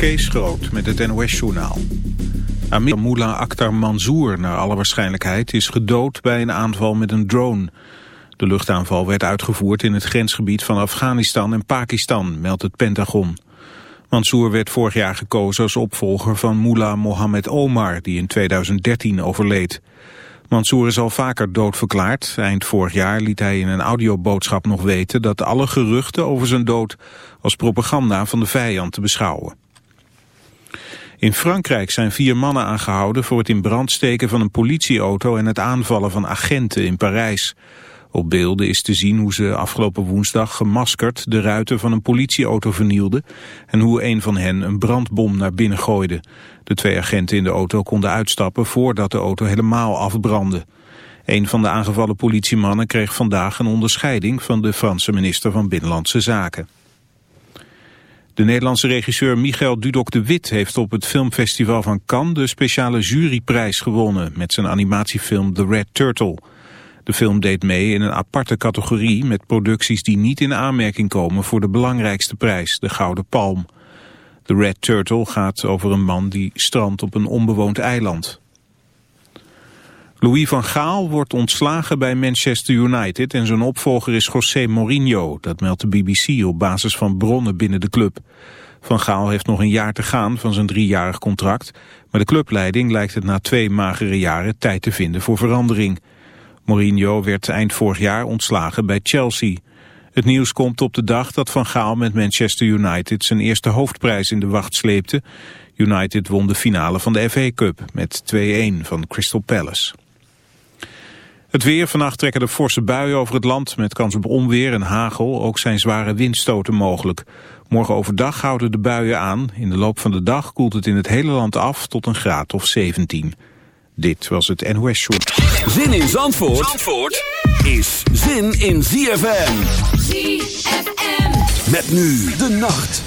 Kees Groot met het NOS-journaal. Amir Mullah Akhtar Mansour, naar alle waarschijnlijkheid, is gedood bij een aanval met een drone. De luchtaanval werd uitgevoerd in het grensgebied van Afghanistan en Pakistan, meldt het Pentagon. Mansour werd vorig jaar gekozen als opvolger van Mullah Mohammed Omar, die in 2013 overleed. Mansour is al vaker doodverklaard. Eind vorig jaar liet hij in een audioboodschap nog weten dat alle geruchten over zijn dood als propaganda van de vijand te beschouwen. In Frankrijk zijn vier mannen aangehouden voor het in brand steken van een politieauto en het aanvallen van agenten in Parijs. Op beelden is te zien hoe ze afgelopen woensdag gemaskerd de ruiten van een politieauto vernielden en hoe een van hen een brandbom naar binnen gooide. De twee agenten in de auto konden uitstappen voordat de auto helemaal afbrandde. Een van de aangevallen politiemannen kreeg vandaag een onderscheiding van de Franse minister van Binnenlandse Zaken. De Nederlandse regisseur Michael Dudok de Wit heeft op het filmfestival van Cannes de speciale juryprijs gewonnen met zijn animatiefilm The Red Turtle. De film deed mee in een aparte categorie met producties die niet in aanmerking komen voor de belangrijkste prijs, de Gouden Palm. The Red Turtle gaat over een man die strandt op een onbewoond eiland. Louis van Gaal wordt ontslagen bij Manchester United en zijn opvolger is José Mourinho. Dat meldt de BBC op basis van bronnen binnen de club. Van Gaal heeft nog een jaar te gaan van zijn driejarig contract, maar de clubleiding lijkt het na twee magere jaren tijd te vinden voor verandering. Mourinho werd eind vorig jaar ontslagen bij Chelsea. Het nieuws komt op de dag dat Van Gaal met Manchester United zijn eerste hoofdprijs in de wacht sleepte. United won de finale van de FA Cup met 2-1 van Crystal Palace. Het weer, vannacht trekken de forse buien over het land met kans op onweer en hagel. Ook zijn zware windstoten mogelijk. Morgen overdag houden de buien aan. In de loop van de dag koelt het in het hele land af tot een graad of 17. Dit was het NOS Short. Zin in Zandvoort, Zandvoort is zin in ZFM. ZFM. Met nu de nacht.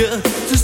longer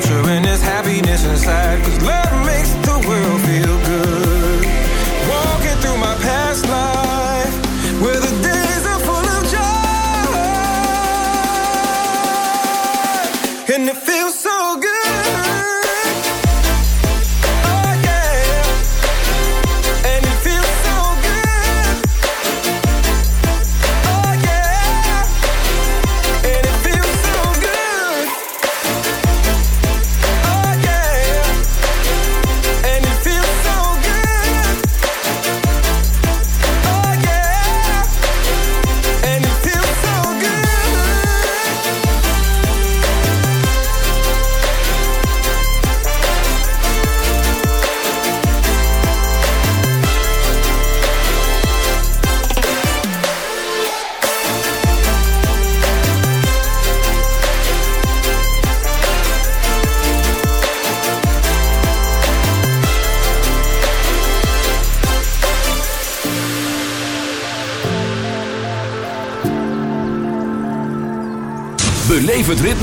future and there's happiness inside. Cause love makes the world feel good.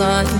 saat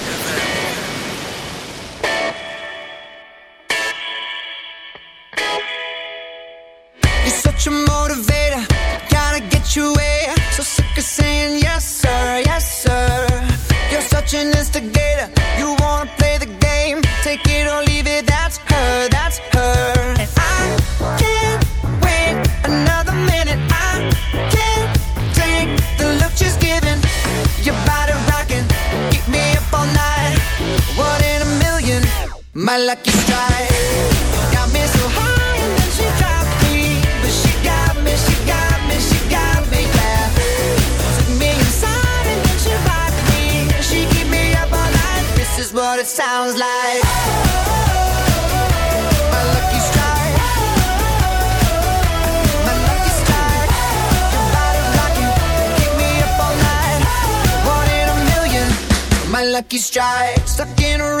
lucky strike. Got me so high and then she dropped me, but she got me, she got me, she got me. Took me inside and then she rocked me, she keep me up all night. This is what it sounds like. Stuck in a